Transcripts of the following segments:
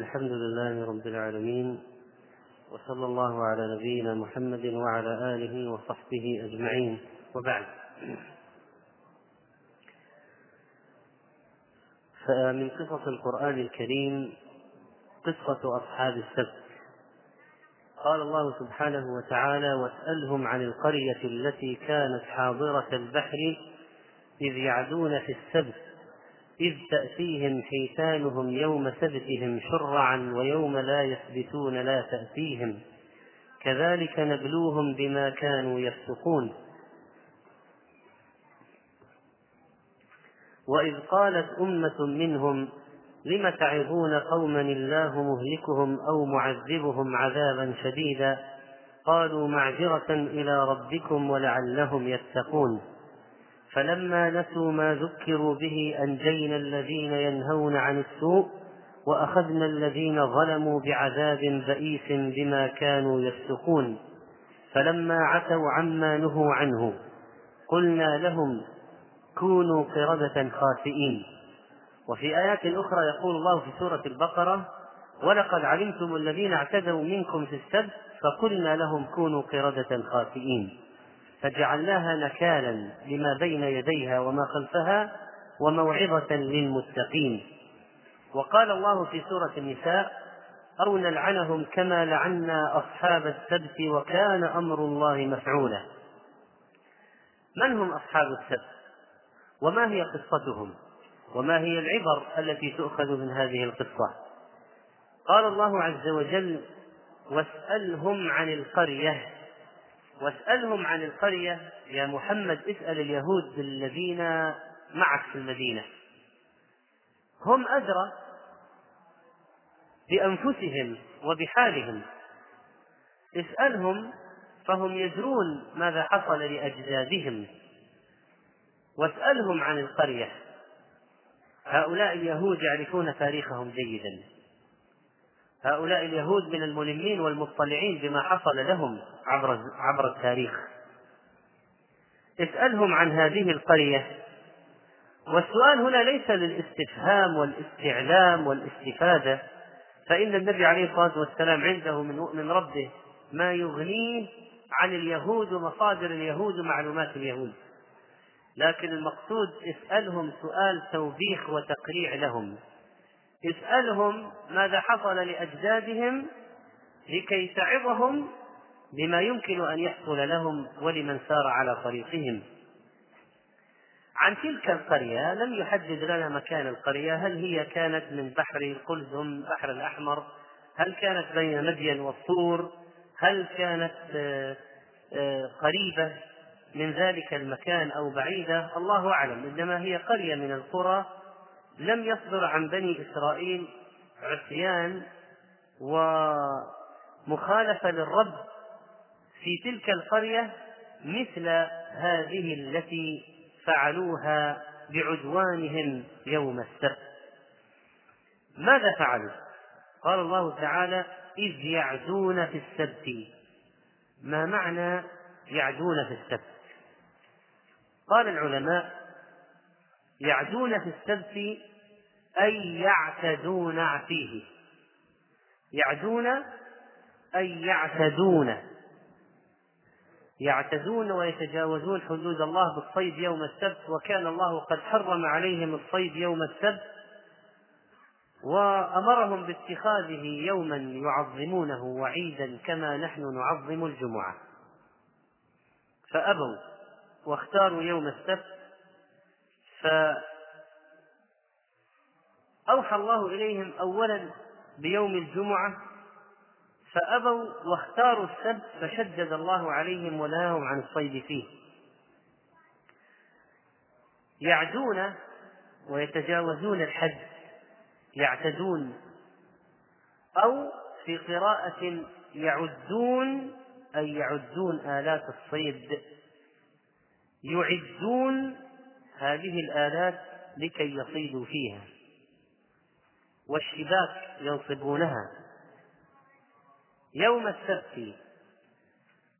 الحمد لله رب العالمين وصلى الله على نبينا محمد وعلى آله وصحبه أجمعين وبعد. فمن قصص القرآن الكريم قصة أصحاب السبت. قال الله سبحانه وتعالى واسألهم عن القرية التي كانت حاضرة البحر إذ يعدون في السبت إذ تأتيهم حيتانهم يوم سبتهم شرعا ويوم لا يثبتون لا تأتيهم. كذلك نبلوهم بما كانوا يفسقون. وإذ قالت أمة منهم لم تعظون قوما الله مهلكهم أو معذبهم عذابا شديدا؟ قالوا معذرة إلى ربكم ولعلهم يتقون. فلما نسوا ما ذكروا به أنجينا الذين ينهون عن السوء وأخذنا الذين ظلموا بعذاب بئيس بما كانوا يفسقون. فلما عتوا عما نهوا عنه قلنا لهم كونوا قردة خاسئين. وفي آيات أخرى يقول الله في سورة البقرة ولقد علمتم الذين اعتدوا منكم في السبت فقلنا لهم كونوا قردة خاسئين. فجعلناها نكالا لما بين يديها وما خلفها وموعظة للمتقين. وقال الله في سورة النساء أو نلعنهم كما لعنا أصحاب السبت وكان أمر الله مفعولا. من هم أصحاب السبت؟ وما هي قصتهم؟ وما هي العبر التي تؤخذ من هذه القصة؟ قال الله عز وجل واسألهم عن القرية واسألهم عن القرية يا محمد اسأل اليهود الذين معك في المدينة. هم أدرى بأنفسهم وبحالهم. اسألهم فهم يدرون ماذا حصل لأجدادهم. واسألهم عن القرية. هؤلاء اليهود يعرفون تاريخهم جيدا. هؤلاء اليهود من الملمين والمطلعين بما حصل لهم. عبر عبر التاريخ. اسألهم عن هذه القرية. والسؤال هنا ليس للاستفهام والاستعلام والاستفادة فإن النبي عليه الصلاة والسلام عنده من من ربه ما يغنيه عن اليهود ومصادر اليهود ومعلومات اليهود. لكن المقصود اسألهم سؤال توبيخ وتقريع لهم. اسألهم ماذا حصل لأجدادهم لكي تعظهم بما يمكن أن يحصل لهم ولمن سار على طريقهم. عن تلك القرية لم يحدد لنا مكان القرية هل هي كانت من بحر قلزم بحر الأحمر؟ هل كانت بين مدين والطور هل كانت آه، آه، قريبة من ذلك المكان أو بعيدة؟ الله أعلم. إنما هي قرية من القرى لم يصدر عن بني إسرائيل عصيان ومخالفة للرب في تلك القرية مثل هذه التي فعلوها بعدوانهم يوم السبت. ماذا فعلوا؟ قال الله تعالى إذ يعدون في السبت. ما معنى يعدون في السبت؟ قال العلماء يعدون في السبت أي يعتدون فيه. يعدون أي يعتدون. يعتدون ويتجاوزون حدود الله بالصيد يوم السبت وكان الله قد حرم عليهم الصيد يوم السبت وأمرهم باتخاذه يوما يعظمونه وعيدا كما نحن نعظم الجمعة. فأبوا واختاروا يوم السبت فأوحى الله إليهم أولا بيوم الجمعة فأبوا واختاروا السبت فشدد الله عليهم ونهاهم عن الصيد فيه. يعدون ويتجاوزون الحد يعتدون أو في قراءة يعدون أي يعدون آلات الصيد يعدون هذه الآلات لكي يصيدوا فيها والشباك ينصبونها. يوم السبت.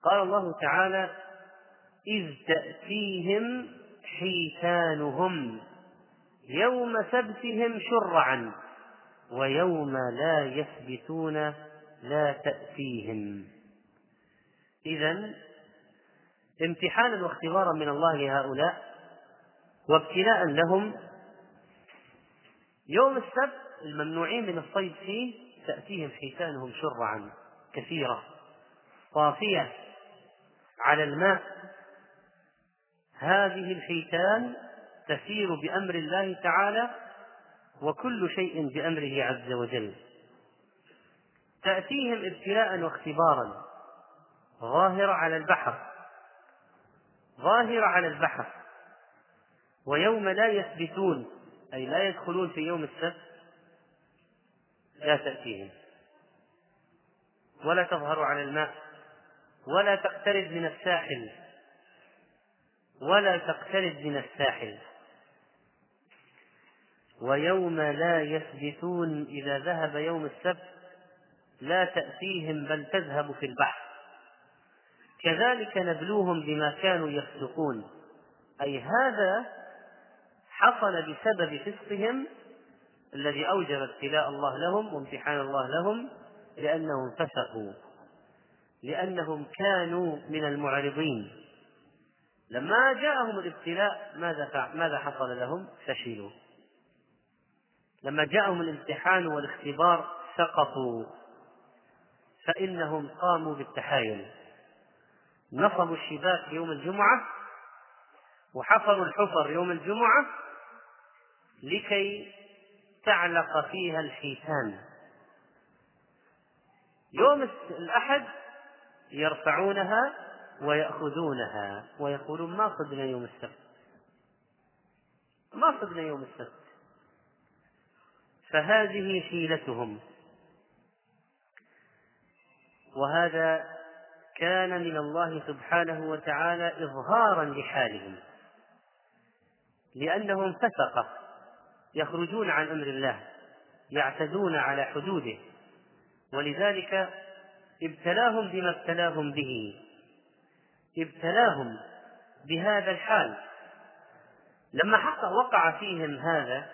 قال الله تعالى إذ تأتيهم حيتانهم يوم سبتهم شرعا ويوم لا يثبتون لا تأتيهم. إذا امتحانا واختبارا من الله لهؤلاء وابتلاء لهم. يوم السبت الممنوعين من الصيد فيه تأتيهم حيتانهم شرعا. كثيرة. طافية على الماء. هذه الحيتان تسير بأمر الله تعالى وكل شيء بأمره عز وجل. تأتيهم ابتلاء واختبارا. ظاهرة على البحر. ظاهرة على البحر. ويوم لا يثبتون أي لا يدخلون في يوم السبت لا تأتيهم. ولا تظهر على الماء ولا تقترب من الساحل ولا تقترب من الساحل. ويوم لا يثبتون إذا ذهب يوم السبت لا تأتيهم بل تذهب في البحر. كذلك نبلوهم بما كانوا يفسقون. أي هذا حصل بسبب فسقهم الذي أوجب ابتلاء الله لهم وامتحان الله لهم لأنهم فسقوا. لأنهم كانوا من المعرضين. لما جاءهم الابتلاء ماذا ماذا حصل لهم؟ فشلوا. لما جاءهم الامتحان والاختبار سقطوا. فإنهم قاموا بالتحايل. نصبوا الشباك يوم الجمعة وحفروا الحفر يوم الجمعة لكي تعلق فيها الحيتان. يوم الأحد يرفعونها ويأخذونها ويقولون ما صدنا يوم السبت. ما صدنا يوم السبت. فهذه حيلتهم. وهذا كان من الله سبحانه وتعالى إظهارا لحالهم. لأنهم فسقة يخرجون عن أمر الله يعتدون على حدوده. ولذلك ابتلاهم بما ابتلاهم به. ابتلاهم بهذا الحال. لما حق وقع فيهم هذا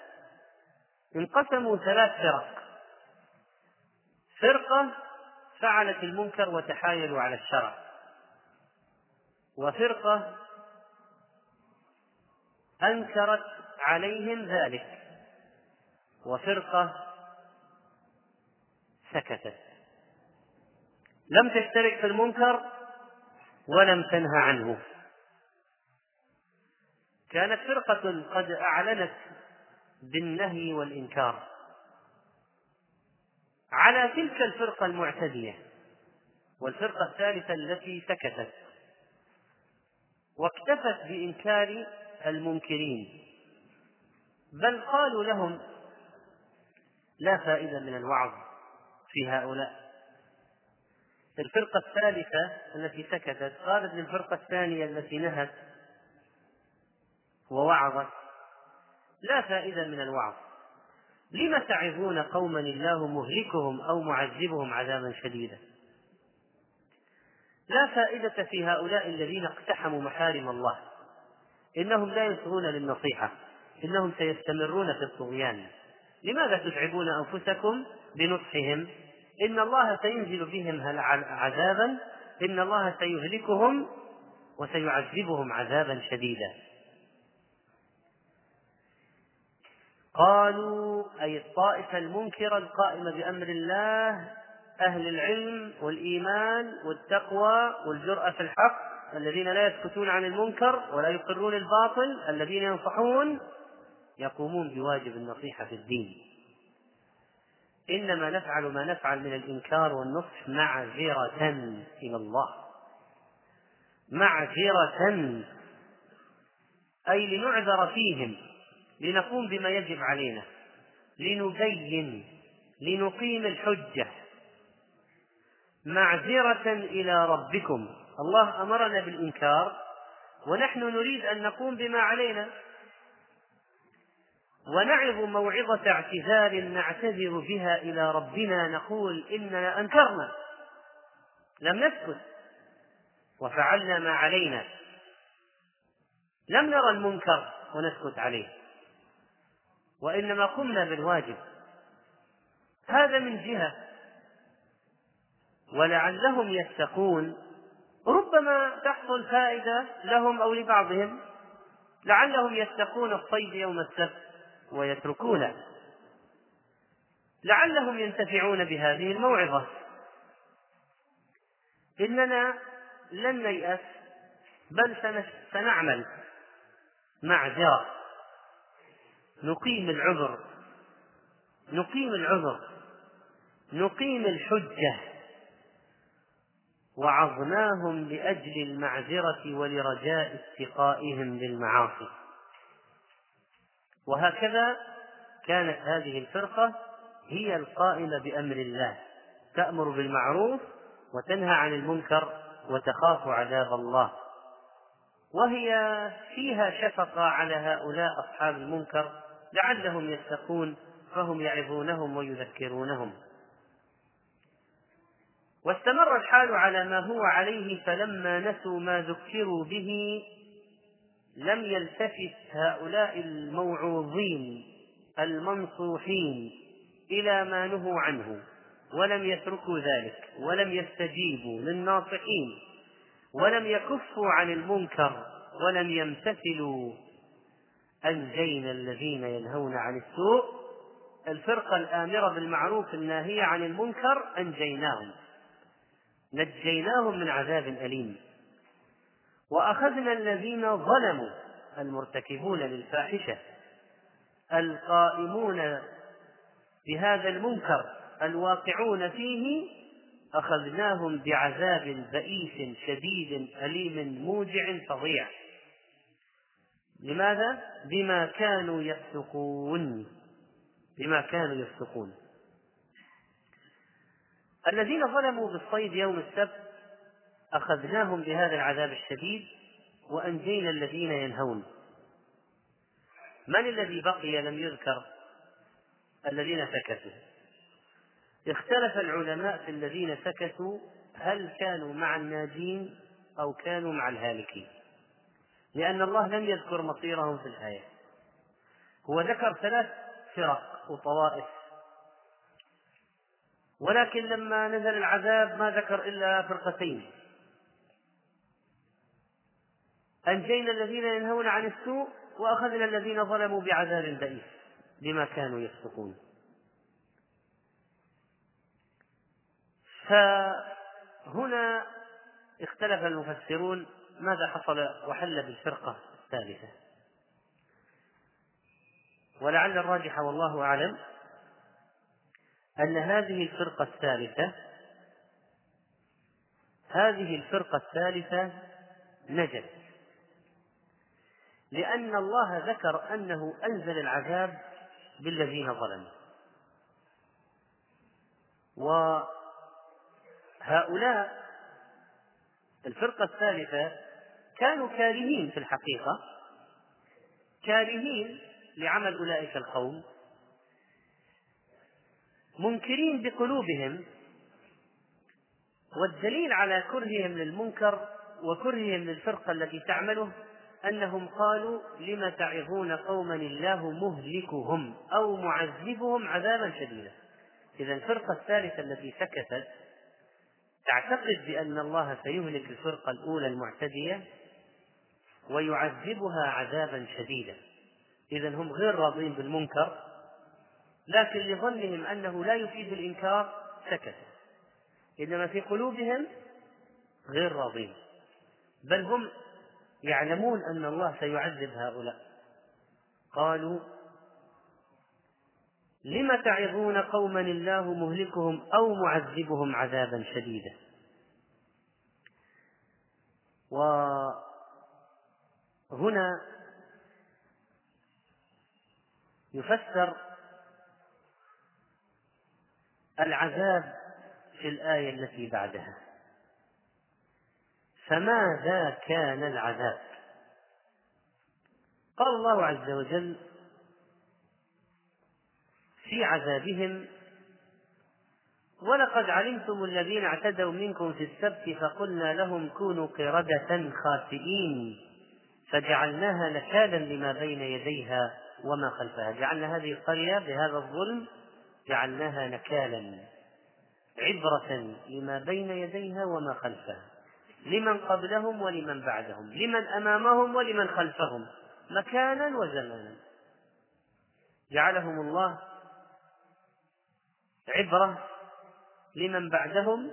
انقسموا ثلاث فرق. فرقة فعلت المنكر وتحايلوا على الشرع. وفرقة أنكرت عليهم ذلك. وفرقة سكتت. لم تشترك في المنكر ولم تنهى عنه. كانت فرقة قد أعلنت بالنهي والإنكار. على تلك الفرقة المعتدية والفرقة الثالثة التي سكتت. واكتفت بإنكار المنكرين. بل قالوا لهم لا فائدة من الوعظ. في هؤلاء. الفرقة الثالثة التي سكتت قالت للفرقة الثانية التي نهت ووعظت. لا فائدة من الوعظ. لم تعظون قوما الله مهلكهم أو معذبهم عذابا شديدا؟ لا فائدة في هؤلاء الذين اقتحموا محارم الله. إنهم لا يسرون للنصيحة. إنهم سيستمرون في الطغيان. لماذا تتعبون أنفسكم بنصحهم؟ إن الله سينزل بهم عذابا إن الله سيهلكهم وسيعذبهم عذابا شديدا. قالوا أي الطائفة المنكرة القائمة بأمر الله أهل العلم والإيمان والتقوى والجرأة في الحق الذين لا يسكتون عن المنكر ولا يقرون الباطل الذين ينصحون يقومون بواجب النصيحة في الدين. إنما نفعل ما نفعل من الإنكار والنصح معذرة إلى الله. معذرة أي لنعذر فيهم لنقوم بما يجب علينا لنبين لنقيم الحجة. معذرة إلى ربكم. الله أمرنا بالإنكار ونحن نريد أن نقوم بما علينا. ونعظ موعظة اعتذار نعتذر بها إلى ربنا نقول إننا أنكرنا. لم نسكت. وفعلنا ما علينا. لم نرى المنكر ونسكت عليه. وإنما قمنا بالواجب. هذا من جهة. ولعلهم يتقون. ربما تحصل فائدة لهم أو لبعضهم. لعلهم يتقون الصيد يوم السبت. ويتركونه لعلهم ينتفعون بهذه الموعظة. إننا لن نيأس بل سنعمل معذرة نقيم العذر. نقيم العذر. نقيم الحجة. وعظناهم لأجل المعذرة ولرجاء استقائهم للمعاصي. وهكذا كانت هذه الفرقة هي القائمة بأمر الله تأمر بالمعروف وتنهى عن المنكر وتخاف عذاب الله. وهي فيها شفقة على هؤلاء أصحاب المنكر لعلهم يتقون فهم يعظونهم ويذكرونهم. واستمر الحال على ما هو عليه فلما نسوا ما ذكروا به لم يلتفت هؤلاء الموعوظين المنصوحين إلى ما نهوا عنه ولم يتركوا ذلك ولم يستجيبوا للناصحين ولم يكفوا عن المنكر ولم يمتثلوا أنجينا الذين ينهون عن السوء. الفرقة الآمرة بالمعروف الناهية عن المنكر أنجيناهم نجيناهم من عذاب أليم. وأخذنا الذين ظلموا المرتكبون للفاحشة القائمون بهذا المنكر الواقعون فيه أخذناهم بعذاب بئيس شديد أليم موجع فظيع. لماذا؟ بما كانوا يفسقون. بما كانوا يفسقون. الذين ظلموا بالصيد يوم السبت أخذناهم بهذا العذاب الشديد وأنجينا الذين ينهون. من الذي بقي لم يذكر الذين سكتوا؟ اختلف العلماء في الذين سكتوا هل كانوا مع الناجين أو كانوا مع الهالكين. لأن الله لم يذكر مصيرهم في الآية. هو ذكر ثلاث فرق وطوائف. ولكن لما نزل العذاب ما ذكر إلا فرقتين. أنجينا الذين ينهون عن السوء وأخذنا الذين ظلموا بعذاب بئيس بما كانوا يفسقون. فهنا اختلف المفسرون ماذا حصل وحل بالفرقة الثالثة. ولعل الراجح والله أعلم أن هذه الفرقة الثالثة هذه الفرقة الثالثة نجت. لأن الله ذكر أنه أنزل العذاب بالذين ظلموا. وهؤلاء الفرقة الثالثة كانوا كارهين في الحقيقة كارهين لعمل أولئك القوم منكرين بقلوبهم والدليل على كرههم للمنكر وكرههم للفرقة التي تعمله أنهم قالوا لم تعظون قوما الله مهلكهم أو معذبهم عذابا شديدا. إذا الفرقة الثالثة التي سكتت تعتقد بأن الله سيهلك الفرقة الأولى المعتدية ويعذبها عذابا شديدا. إذا هم غير راضين بالمنكر لكن لظنهم أنه لا يفيد الإنكار سكت إنما في قلوبهم غير راضين بل هم يعلمون أن الله سيعذب هؤلاء. قالوا لم تعظون قوما الله مهلكهم أو معذبهم عذابا شديدا؟ وهنا يفسر العذاب في الآية التي بعدها. فماذا كان العذاب؟ قال الله عز وجل في عذابهم ولقد علمتم الذين اعتدوا منكم في السبت فقلنا لهم كونوا قردة خاسئين فجعلناها نكالا لما بين يديها وما خلفها. جعلنا هذه القرية بهذا الظلم جعلناها نكالا عبرة لما بين يديها وما خلفها. لمن قبلهم ولمن بعدهم لمن أمامهم ولمن خلفهم مكانا وزمانا. جعلهم الله عبرة لمن بعدهم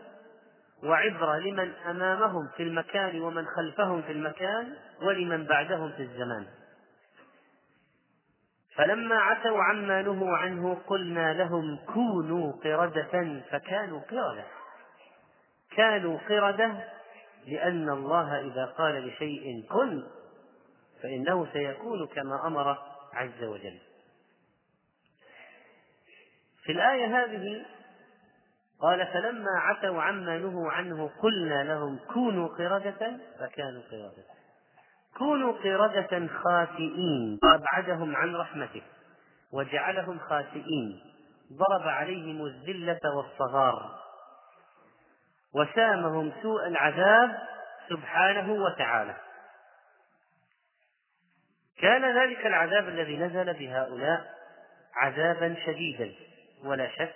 وعبرة لمن أمامهم في المكان ومن خلفهم في المكان ولمن بعدهم في الزمان. فلما عتوا عما نهوا عنه قلنا لهم كونوا قردة فكانوا قردة. كانوا قردة لأن الله إذا قال لشيء كن فإنه سيكون كما أمر عز وجل. في الآية هذه قال فلما عتوا عما نهوا عنه قلنا لهم كونوا قردة فكانوا قردة. كونوا قردة خاسئين أبعدهم عن رحمته وجعلهم خاسئين. ضرب عليهم الذلة والصغار. وسامهم سوء العذاب سبحانه وتعالى. كان ذلك العذاب الذي نزل بهؤلاء عذابا شديدا ولا شك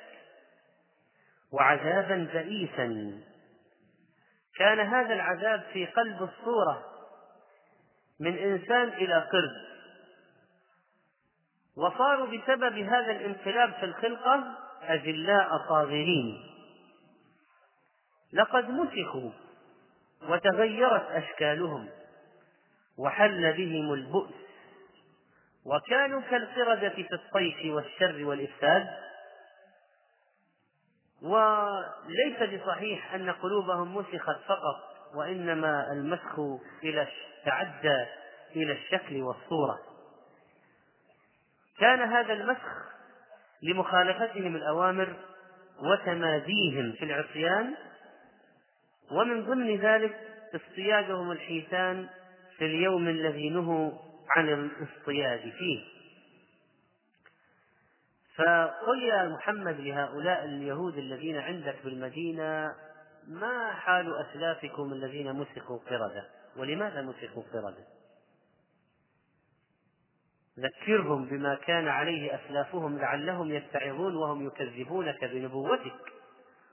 وعذابا بئيسا. كان هذا العذاب في قلب الصورة من إنسان إلى قرد وصاروا بسبب هذا الانقلاب في الخلقة أجلاء صاغرين. لقد مسخوا وتغيرت أشكالهم وحل بهم البؤس. وكانوا كالقردة في الطيش والشر والإفساد. وليس بصحيح أن قلوبهم مسخت فقط وإنما المسخ إلى تعدى إلى الشكل والصورة. كان هذا المسخ لمخالفتهم الأوامر وتماديهم في العصيان ومن ضمن ذلك اصطيادهم الحيتان في اليوم الذي نهوا عن الاصطياد فيه. فقل يا محمد لهؤلاء اليهود الذين عندك بالمدينة ما حال أسلافكم الذين مسخوا قردة؟ ولماذا مسخوا قردة؟ ذكرهم بما كان عليه أسلافهم لعلهم يتعظون وهم يكذبونك بنبوتك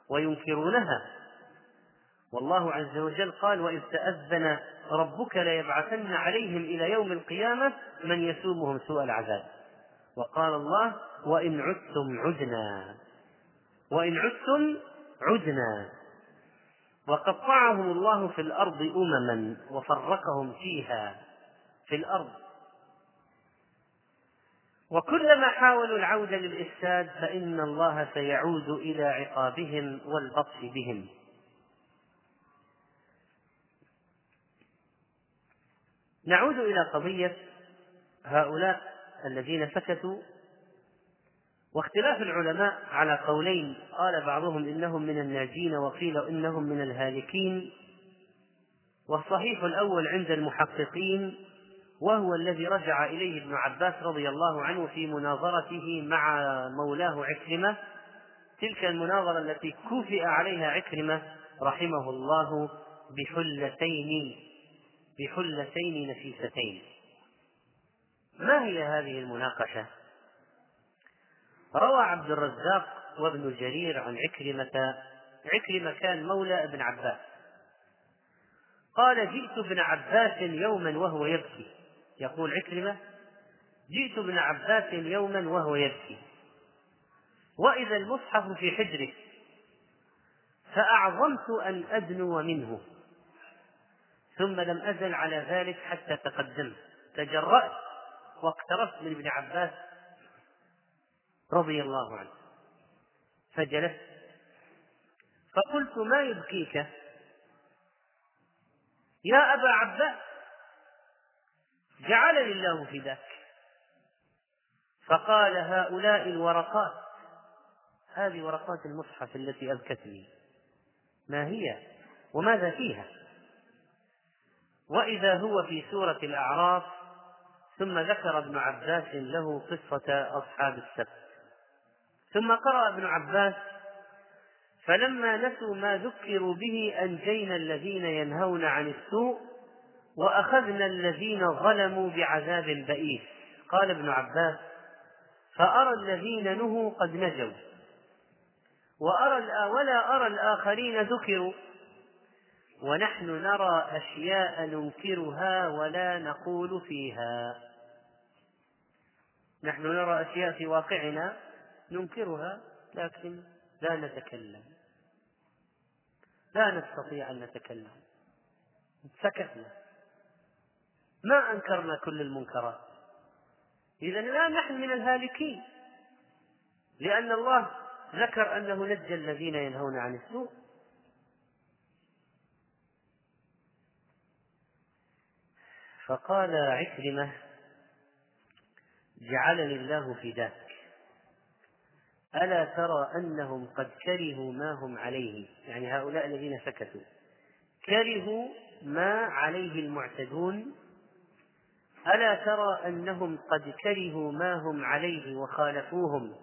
وينكرونها. والله عز وجل قال وإذ تأذن ربك ليبعثن عليهم إلى يوم القيامة من يسومهم سوء العذاب وقال الله وإن عدتم عدنا وإن عدتم عدنا وقطعهم الله في الأرض أمما وفرقهم فيها في الأرض وكلما حاولوا العودة للإفساد فإن الله سيعود إلى عقابهم والبطش بهم نعود إلى قضية هؤلاء الذين سكتوا واختلاف العلماء على قولين. قال بعضهم إنهم من الناجين وقيل إنهم من الهالكين. والصحيح الأول عند المحققين وهو الذي رجع إليه ابن عباس رضي الله عنه في مناظرته مع مولاه عكرمة. تلك المناظرة التي كفئ عليها عكرمة رحمه الله بحلتين. بحلتين نفيستين. ما هي هذه المناقشة؟ روى عبد الرزاق وابن جرير عن عكرمة عكرمة كان مولى ابن عباس. قال جئت ابن عباس يوما وهو يبكي. يقول عكرمة جئت ابن عباس يوما وهو يبكي. وإذا المصحف في حجره فأعظمت أن أدنو منه. ثم لم أزل على ذلك حتى تقدمت. تجرأت واقتربت من ابن عباس رضي الله عنه. فجلست. فقلت ما يبكيك؟ يا أبا عباس جعلني الله فداك فقال هؤلاء الورقات هذه ورقات المصحف التي أبكتني. ما هي؟ وماذا فيها؟ وإذا هو في سورة الأعراف ثم ذكر ابن عباس له قصة أصحاب السبت. ثم قرأ ابن عباس فلما نسوا ما ذكروا به أنجينا الذين ينهون عن السوء وأخذنا الذين ظلموا بعذاب بئيس. قال ابن عباس فأرى الذين نهوا قد نجوا وأرى ولا أرى الآخرين ذكروا. ونحن نرى أشياء ننكرها ولا نقول فيها. نحن نرى أشياء في واقعنا ننكرها لكن لا نتكلم. لا نستطيع أن نتكلم. سكتنا. ما أنكرنا كل المنكرات. إذا لا نحن من الهالكين. لأن الله ذكر أنه نجى الذين ينهون عن السوء. فقال عكرمة جعلني الله فداك. ألا ترى أنهم قد كرهوا ما هم عليه؟ يعني هؤلاء الذين سكتوا. كرهوا ما عليه المعتدون. ألا ترى أنهم قد كرهوا ما هم عليه وخالفوهم؟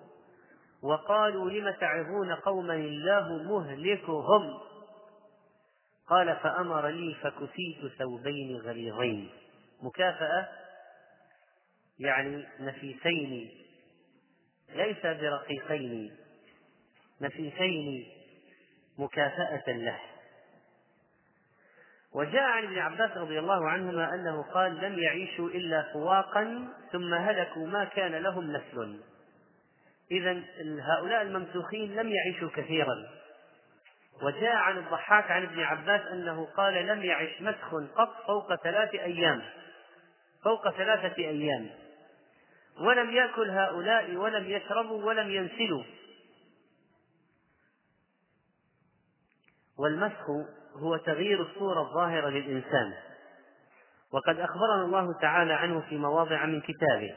وقالوا لم تعظون قوما الله مهلكهم؟ قال فأمر لي فكسيت ثوبين غليظين. مكافأة يعني نفيسين ليس برقيقين نفيسين مكافأة له. وجاء عن ابن عباس رضي الله عنهما أنه قال لم يعيشوا إلا فواقا ثم هلكوا ما كان لهم نسل. إذا هؤلاء الممسوخين لم يعيشوا كثيرا. وجاء عن الضحاك عن ابن عباس أنه قال لم يعش مسخ قط فوق ثلاث أيام. فوق ثلاثة أيام. ولم يأكل هؤلاء ولم يشربوا ولم ينسلوا. والمسخ هو تغيير الصورة الظاهرة للإنسان. وقد أخبرنا الله تعالى عنه في مواضع من كتابه.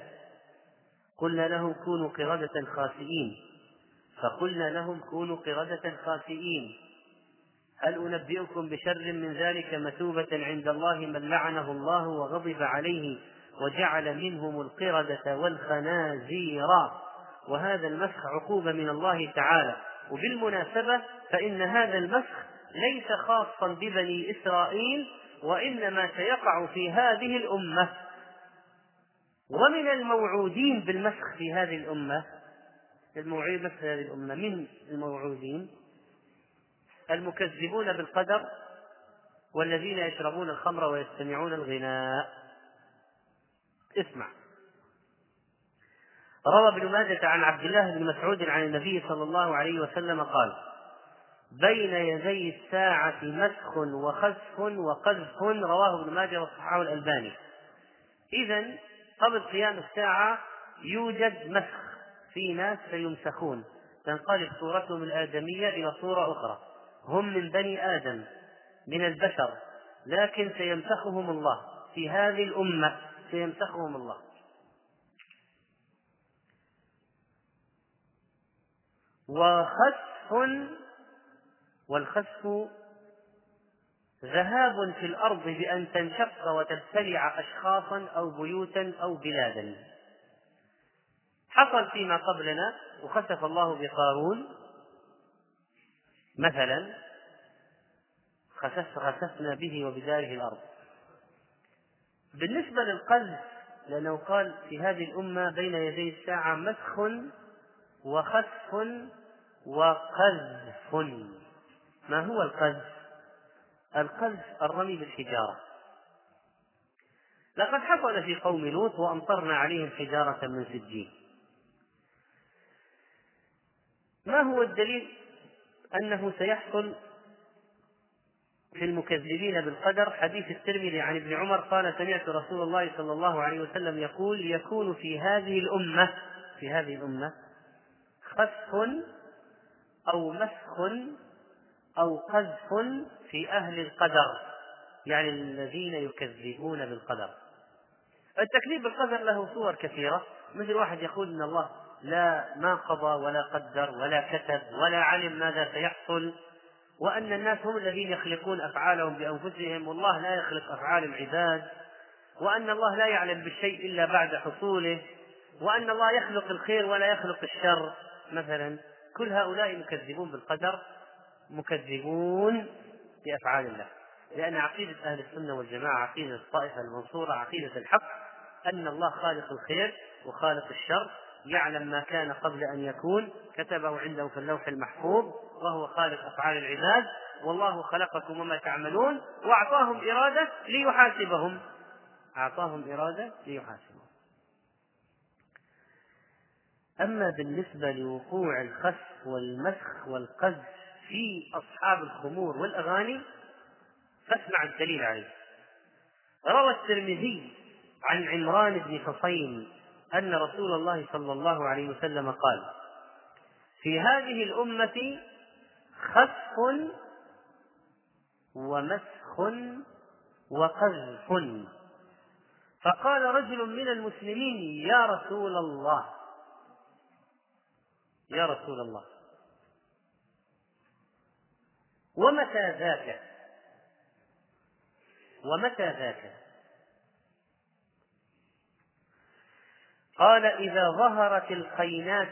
قلنا لهم كونوا قردة خاسئين. فقلنا لهم كونوا قردة خاسئين. هل أنبئكم بشر من ذلك مثوبة عند الله من لعنه الله وغضب عليه وجعل منهم القردة والخنازير؟ وهذا المسخ عقوبة من الله تعالى. وبالمناسبة فإن هذا المسخ ليس خاصا ببني إسرائيل وإنما سيقع في هذه الأمة. ومن الموعودين بالمسخ في هذه الأمة الموعود مسخ هذه الأمة من الموعودين؟ المكذبون بالقدر والذين يشربون الخمر ويستمعون الغناء. اسمع. روى ابن ماجة عن عبد الله بن مسعود عن النبي صلى الله عليه وسلم قال بين يدي الساعة مسخ وخسف وقذف. رواه ابن ماجه وصححه الألباني. إذا قبل قيام الساعة يوجد مسخ في ناس سيمسخون تنقلب صورتهم الآدمية إلى صورة أخرى. هم من بني آدم من البشر لكن سيمسخهم الله. في هذه الأمة سيمسخهم الله. وخسف والخسف ذهاب في الأرض بأن تنشق وتبتلع أشخاصا أو بيوتا أو بلادا. حصل فيما قبلنا وخسف الله بقارون. مثلا خسف خسفنا به وبداره الأرض. بالنسبة للقذف لأنه قال في هذه الأمة بين يدي الساعة مسخ وخسف وقذف. ما هو القذف؟ القذف الرمي بالحجارة. لقد حصل في قوم لوط وأمطرنا عليهم حجارة من سجين. ما هو الدليل؟ أنه سيحصل في المكذبين بالقدر. حديث الترمذي عن ابن عمر قال سمعت رسول الله صلى الله عليه وسلم يقول يكون في هذه الأمة في هذه الأمة خسف أو مسخ أو قذف في أهل القدر يعني الذين يكذبون بالقدر. التكذيب بالقدر له صور كثيرة. مثل واحد يقول إن الله لا ما قضى ولا قدر ولا كتب ولا علم ماذا سيحصل وأن الناس هم الذين يخلقون أفعالهم بأنفسهم والله لا يخلق أفعال العباد وأن الله لا يعلم بالشيء إلا بعد حصوله وأن الله يخلق الخير ولا يخلق الشر. مثلا كل هؤلاء مكذبون بالقدر مكذبون بأفعال الله. لأن عقيدة أهل السنة والجماعة عقيدة الطائفة المنصورة عقيدة الحق أن الله خالق الخير وخالق الشر يعلم ما كان قبل أن يكون كتبه عنده في اللوح المحفوظ وهو خالق أفعال العباد والله خلقكم وما تعملون وأعطاهم إرادة ليحاسبهم. أعطاهم إرادة ليحاسبهم. أما بالنسبة لوقوع الخسف والمسخ والقذف في أصحاب الخمور والأغاني فاسمع الدليل عليه. روى الترمذي عن عمران بن حصين أن رسول الله صلى الله عليه وسلم قال في هذه الأمة خسف ومسخ وقذف فقال رجل من المسلمين يا رسول الله يا رسول الله ومتى ذاك؟ ومتى ذاك؟ قال إذا ظهرت القينات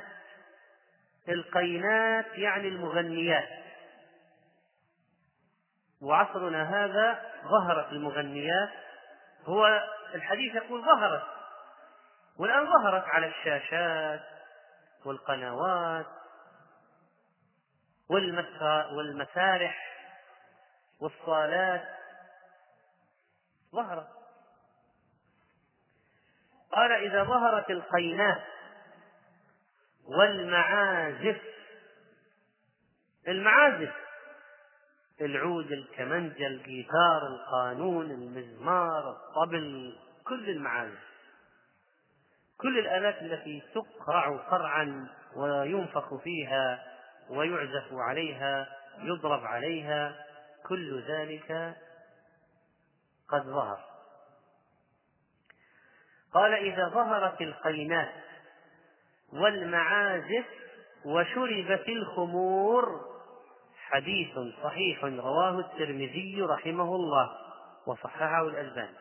القينات يعني المغنيات. وعصرنا هذا ظهرت المغنيات. هو الحديث يقول ظهرت. والآن ظهرت على الشاشات والقنوات والمسارح والصالات. ظهرت. قال إذا ظهرت القينات والمعازف المعازف العود الكمنجة الجيتار القانون المزمار الطبل كل المعازف كل الآلات التي تقرع قرعا وينفخ فيها ويعزف عليها يضرب عليها كل ذلك قد ظهر. قال إذا ظهرت القينات والمعازف وشربت الخمور حديث صحيح رواه الترمذي رحمه الله وصححه الألباني.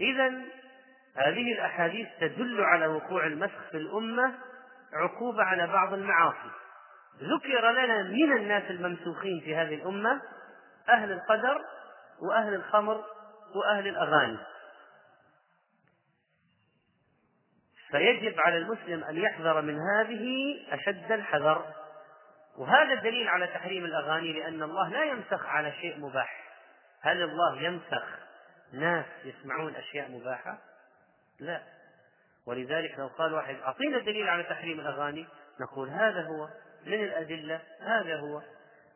إذا هذه الأحاديث تدل على وقوع المسخ في الأمة عقوبة على بعض المعاصي. ذكر لنا من الناس الممسوخين في هذه الأمة أهل القدر وأهل الخمر وأهل الأغاني. فيجب على المسلم أن يحذر من هذه أشد الحذر. وهذا الدليل على تحريم الأغاني لأن الله لا يمسخ على شيء مباح. هل الله يمسخ ناس يسمعون أشياء مباحة؟ لا. ولذلك لو قال واحد أعطينا دليل على تحريم الأغاني نقول هذا هو من الأدلة؟ هذا هو.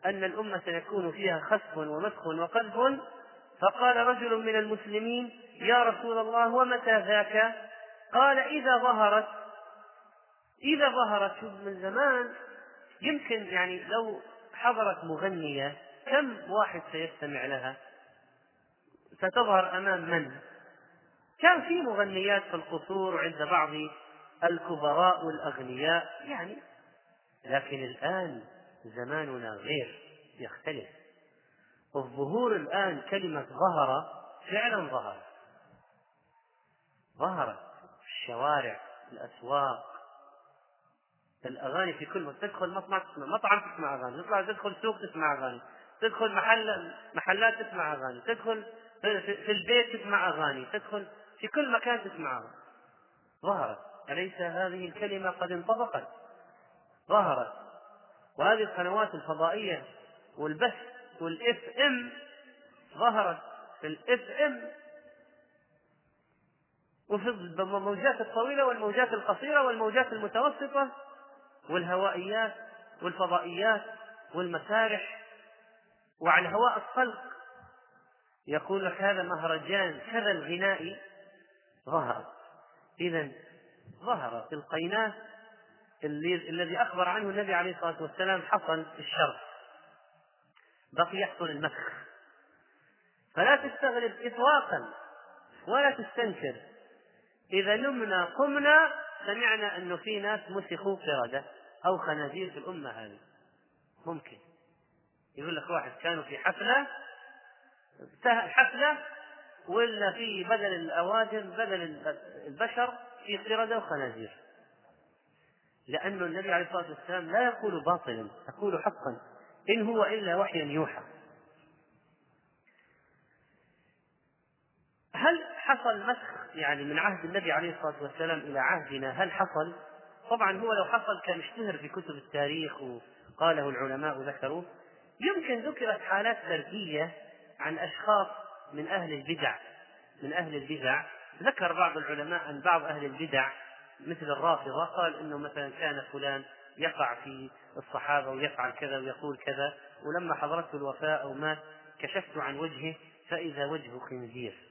أن الأمة سيكون فيها خسف ومسخ وقذف. فقال رجل من المسلمين يا رسول الله ومتى ذاك؟ قال إذا ظهرت إذا ظهرت من زمان يمكن يعني لو حضرت مغنية كم واحد سيستمع لها؟ ستظهر أمام من؟ كان في مغنيات في القصور وعند بعض الكبراء والأغنياء يعني لكن الآن زماننا غير يختلف. الظهور الآن كلمة ظهر فعلا ظهر. ظهرت. الشوارع الأسواق. الأغاني في كل مكان تدخل مطعم تسمع مطعم تسمع أغاني تطلع تدخل سوق تسمع أغاني تدخل محل محلات تسمع أغاني تدخل في البيت تسمع أغاني تدخل في كل مكان تسمع أغاني. ظهرت. أليس هذه الكلمة قد انطبقت؟ ظهرت. وهذه القنوات الفضائية والبث والإف إم ظهرت في الإف إم وفي الموجات الطويلة والموجات القصيرة والموجات المتوسطة والهوائيات والفضائيات والمسارح وعلى هواء الطلق يقول لك هذا مهرجان كذا الغنائي ظهر. إذا ظهرت القينات الذي أخبر عنه النبي عليه الصلاة والسلام حصل الشر بقي يحصل المسخ. فلا تستغرب إطلاقا ولا تستنكر. إذا نمنا قمنا سمعنا أنه في ناس مسخوا قردة أو خنازير في الأمة هذه. ممكن. يقول لك واحد كانوا في حفلة حفلة ولا في بدل الأوادم بدل البشر في قردة وخنازير. لأن النبي عليه الصلاة والسلام لا يقول باطلا يقول حقا. إن هو إلا وحي يوحى. هل حصل مسخ يعني من عهد النبي عليه الصلاة والسلام إلى عهدنا هل حصل؟ طبعا هو لو حصل كان اشتهر في كتب التاريخ وقاله العلماء وذكروه. يمكن ذكرت حالات فردية عن أشخاص من أهل البدع من أهل البدع. ذكر بعض العلماء أن بعض أهل البدع مثل الرافضة قال أنه مثلا كان فلان يقع في الصحابة ويفعل كذا ويقول كذا ولما حضرته الوفاة أو مات كشفت عن وجهه فإذا وجهه خنزير.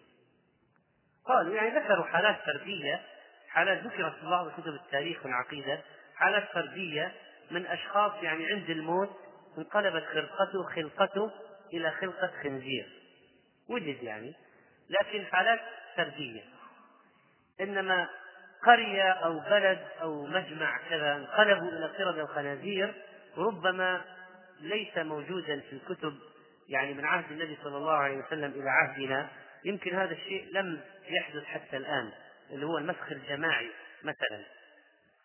قالوا يعني ذكروا حالات فردية حالات ذكرت في بعض كتب التاريخ والعقيدة حالات فردية من أشخاص يعني عند الموت انقلبت خلقته خلقته إلى خلقة خنزير. وجد يعني لكن حالات فردية. إنما قرية أو بلد أو مجمع كذا انقلبوا إلى قردة وخنازير ربما ليس موجودا في الكتب يعني من عهد النبي صلى الله عليه وسلم إلى عهدنا. يمكن هذا الشيء لم يحدث حتى الآن اللي هو المسخ الجماعي مثلا.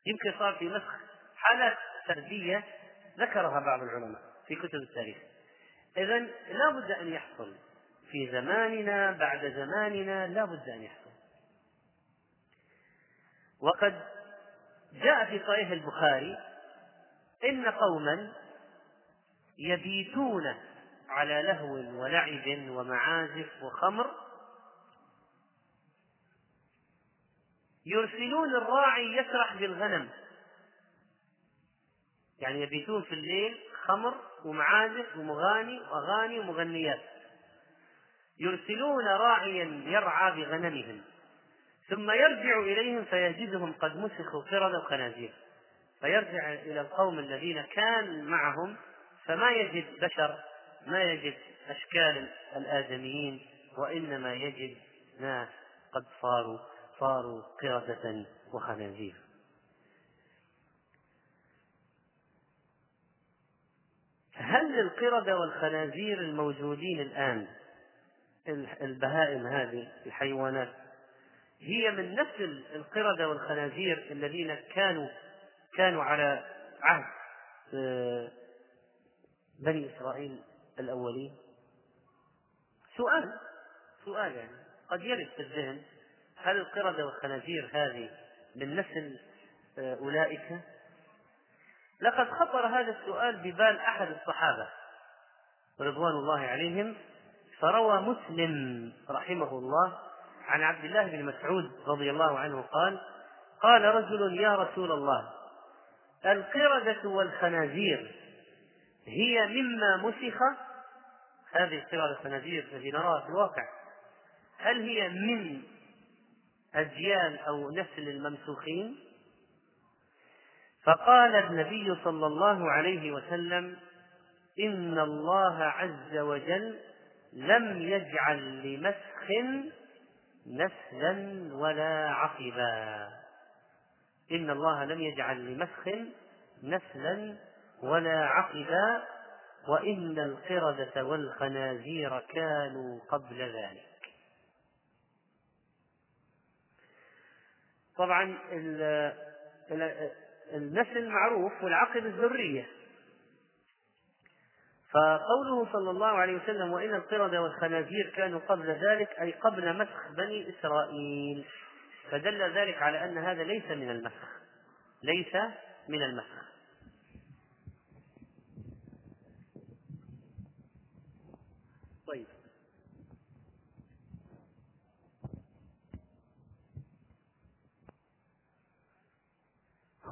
يمكن صار في مسخ حالات فردية ذكرها بعض العلماء في كتب التاريخ. إذا لا بد أن يحصل في زماننا بعد زماننا لا بد أن يحصل. وقد جاء في صحيح البخاري إن قوما يبيتون على لهو ولعب ومعازف وخمر يرسلون الراعي يسرح بالغنم. يعني يبيتون في الليل خمر ومعازف ومغاني وأغاني ومغنيات. يرسلون راعيا يرعى بغنمهم. ثم يرجع إليهم فيجدهم قد مسخوا قرد وخنازير فيرجع إلى القوم الذين كان معهم فما يجد بشر ما يجد أشكال الآدميين وإنما يجد ناس قد صاروا. صاروا قردة وخنازير. هل القردة والخنازير الموجودين الآن البهائم هذه الحيوانات هي من نسل القردة والخنازير الذين كانوا كانوا على عهد آه، بني إسرائيل الأولين؟ سؤال سؤال يعني قد يرد في الذهن هل القردة والخنازير هذه من نسل أولئك؟ لقد خطر هذا السؤال ببال أحد الصحابة رضوان الله عليهم فروى مسلم رحمه الله عن عبد الله بن مسعود رضي الله عنه قال قال رجل يا رسول الله القردة والخنازير هي مما مسخ هذه القردة والخنازير التي نراها في الواقع هل هي من أجيال أو نسل الممسوخين. فقال النبي صلى الله عليه وسلم إن الله عز وجل لم يجعل لمسخ نسلا ولا عقبا. إن الله لم يجعل لمسخ نسلا ولا عقبا وإن القردة والخنازير كانوا قبل ذلك. طبعا النسل معروف والعقب الذرية. فقوله صلى الله عليه وسلم وإن القردة والخنازير كانوا قبل ذلك أي قبل مسخ بني إسرائيل. فدل ذلك على أن هذا ليس من المسخ. ليس من المسخ طيب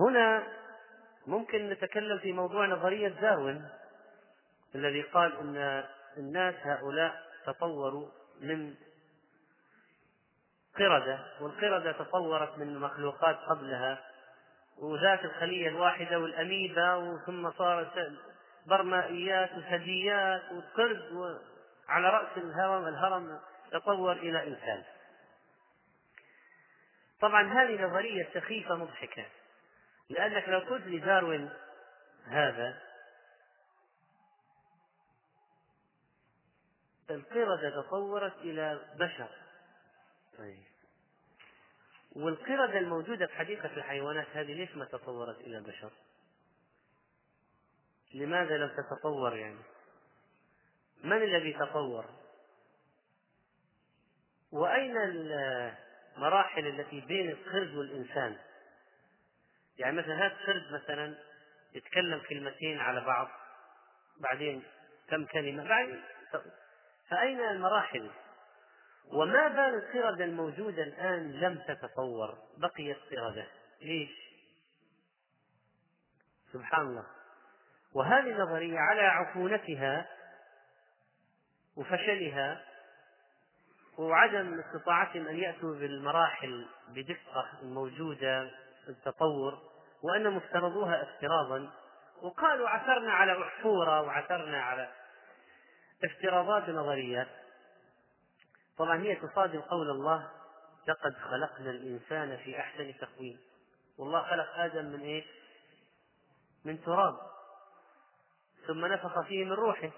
هنا ممكن نتكلم في موضوع نظرية داروين الذي قال إن الناس هؤلاء تطوروا من قردة والقردة تطورت من مخلوقات قبلها وذات الخلية الواحدة والأميبا ثم صارت برمائيات وثدييات وقرد على رأس الهرم الهرم تطور إلى إنسان. طبعا هذه نظرية سخيفة مضحكة. لأنك لو قلت لداروين هذا القردة تطورت إلى بشر طيب والقردة الموجودة في حديقة الحيوانات هذه ليش ما تطورت إلى بشر؟ لماذا لم تتطور يعني؟ من الذي تطور؟ وأين المراحل التي بين القرد والإنسان يعني مثلا هذا القرد مثلا يتكلم كلمتين على بعض بعدين كم كلمة بعدين فأين المراحل؟ وما بال القردة الموجودة الآن لم تتطور بقيت قردة ليش؟ سبحان الله. وهذه النظرية على عفونتها وفشلها وعدم استطاعتهم أن يأتوا بالمراحل بدقة الموجودة التطور وأنهم افترضوها افتراضا. وقالوا عثرنا على أحفورة وعثرنا على افتراضات ونظريات طبعا هي تصادم قول الله لقد خلقنا الإنسان في أحسن تقويم. والله خلق آدم من إيش؟ من تراب. ثم نفخ فيه من روحه.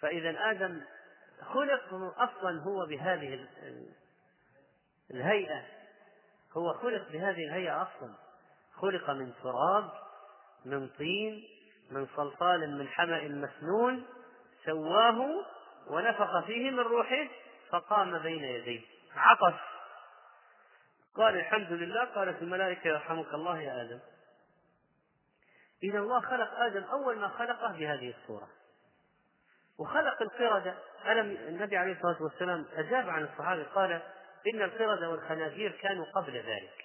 فإذا آدم خلق أصلا هو بهذه الهيئة. هو خلق بهذه الهيئة أصلا. خلق من تراب من طين من صلصال من حمأ مسنون. سواه ونفخ فيه من روحه فقام بين يديه. عطس قال الحمد لله. قالت الملائكة يرحمك الله يا آدم. إذا الله خلق آدم أول ما خلقه بهذه الصورة. وخلق القردة. ألم النبي عليه الصلاة والسلام أجاب عن الصحابة؟ قال إن القردة والخنازير كانوا قبل ذلك.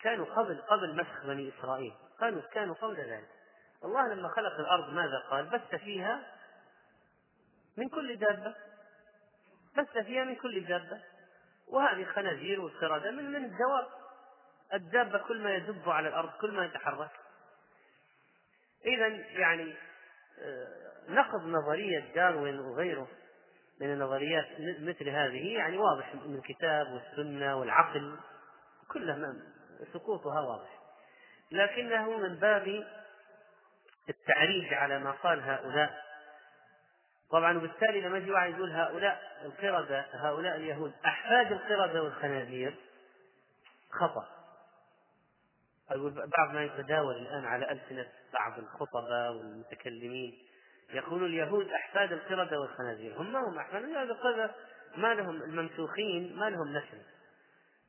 كانوا قبل قبل مسخ بني إسرائيل. كانوا كانوا قبل ذلك. الله لما خلق الأرض ماذا قال؟ بث فيها من كل دابة. بث فيها من كل دابة. وهذه الخنازير والقردة من من الدواب. الدابة كل ما يدب على الأرض كل ما يتحرك. إذا يعني آه، نقض نظرية داروين وغيره من النظريات مثل هذه يعني واضح من الكتاب والسنة والعقل كلها سقوطها واضح. لكنه من باب التعريج على ما قال هؤلاء. طبعا وبالتالي لما يجي واحد يقول هؤلاء القردة هؤلاء اليهود أحفاد القردة والخنازير خطأ. أقول بعض ما يتداول الآن على ألسنة بعض الخطباء والمتكلمين. يقول اليهود أحفاد القردة والخنازير. هم ما هم أحفاد القردة ما لهم الممسوخين ما لهم نسل.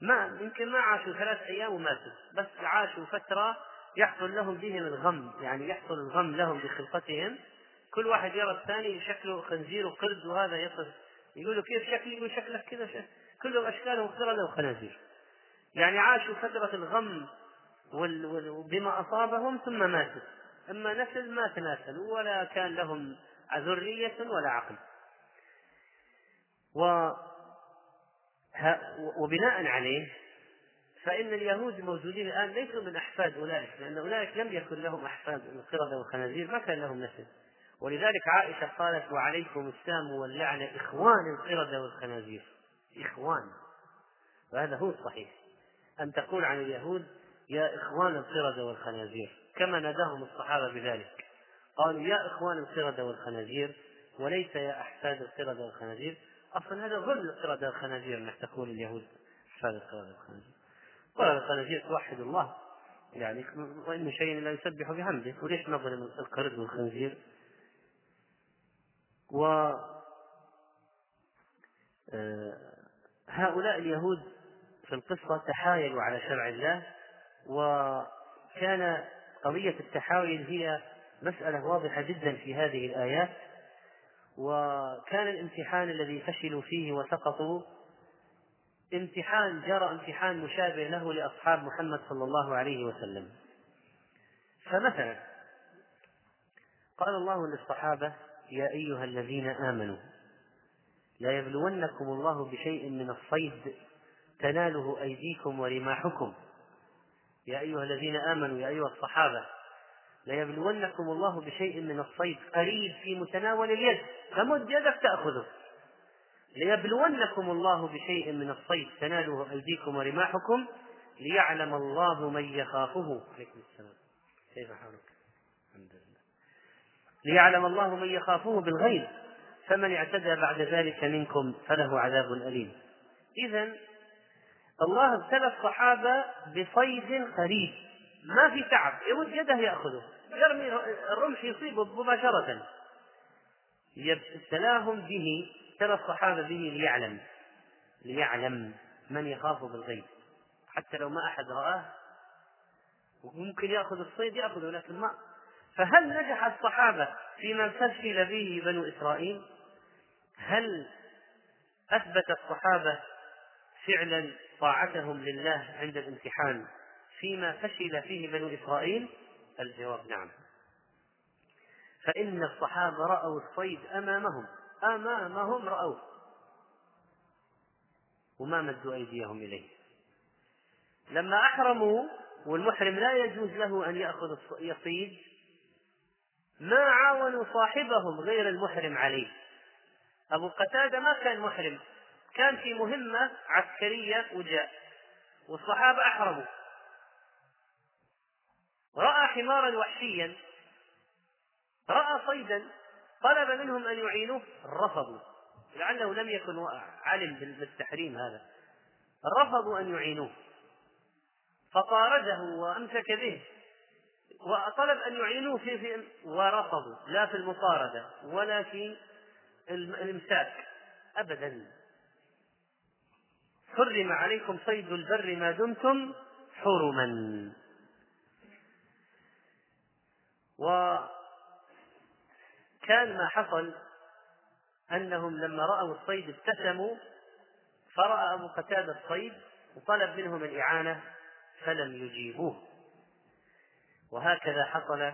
ما يمكن ما عاشوا ثلاث أيام وماتوا بس عاشوا فترة يحصل لهم بهم الغم يعني يحصل الغم لهم بخلقتهم. كل واحد يرى الثاني شكله خنزير وقرد وهذا يصل يقولوا كيف شكلي يقول شكلك كذا كلهم أشكالهم قردة وخنازير. يعني عاشوا فترة الغم بما أصابهم ثم ماتوا. أما نسل ما تناسلوا ولا كان لهم ذرية ولا عقل. و وبناء عليه فإن اليهود الموجودين الآن ليسوا من أحفاد أولئك لأن أولئك لم يكن لهم أحفاد القردة والخنازير ما كان لهم نسل. ولذلك عائشة قالت وعليكم السام واللعنة إخوان القردة والخنازير. إخوان. وهذا هو الصحيح. أن تقول عن اليهود يا إخوان القردة والخنازير. كما ناداهم الصحابة بذلك. قالوا يا إخوان القردة والخنازير وليس يا أحفاد القردة والخنازير؟ أصلا هذا ظلم القردة والخنازير أنك تقول اليهود أحفاد القردة والخنازير. قال الخنازير توحد الله. يعني وإن شيء لا يسبح بحمده. وليش نظلم القرد والخنزير و آه، هؤلاء اليهود في القصة تحايلوا على شرع الله وكان قضية التحايل هي مسألة واضحة جدا في هذه الآيات وكان الامتحان الذي فشلوا فيه وسقطوا امتحان جرى امتحان مشابه له لأصحاب محمد صلى الله عليه وسلم. فمثلا قال الله للصحابة يا أيها الذين آمنوا لا يبلونكم الله بشيء من الصيد تناله أيديكم ورماحكم. يا أيها الذين آمنوا يا أيها الصحابة ليبلونكم الله بشيء من الصيد قريب في متناول اليد فمد يدك تأخذه. ليبلونكم الله بشيء من الصيد تناله أيديكم ورماحكم ليعلم الله من يخافه. عليكم السلام. كيف حالك؟ الحمد لله. ليعلم الله من يخافه بالغيب فمن اعتدى بعد ذلك منكم فله عذاب أليم. إذا الله ابتلى الصحابة بصيد قريب ما في تعب يمد يده يأخذه يرمي الرمح يصيبه مباشرة. ابتلاهم به ابتلى الصحابة به ليعلم ليعلم من يخاف بالغيب. حتى لو ما أحد رآه وممكن يأخذ الصيد يأخذه لكن ما. فهل نجح الصحابة فيما فشل به بنو إسرائيل؟ هل أثبت الصحابة فعلا طاعتهم لله عند الامتحان فيما فشل فيه بنو إسرائيل؟ الجواب نعم. فإن الصحابة رأوا الصيد أمامهم أمامهم رأوه. وما مدوا أيديهم إليه. لما أحرموا والمحرم لا يجوز له أن يأخذ يصيد ما عاونوا صاحبهم غير المحرم عليه أبو قتادة ما كان محرم. كان في مهمة عسكرية وجاء والصحابة أحرموا رأى حمارا وحشيا رأى صيدا طلب منهم أن يعينوه رفضوا. لعله لم يكن علم بالتحريم هذا. رفضوا أن يعينوه. فطارده وأمسك به وطلب أن يعينوه في, في ورفضوا. لا في المطاردة ولا في الإمساك. أبدا. حرم عليكم صيد البر ما دمتم حرما. وكان ما حصل أنهم لما رأوا الصيد ابتسموا فرأى أبو قتادة الصيد وطلب منهم الإعانة فلم يجيبوه. وهكذا حصل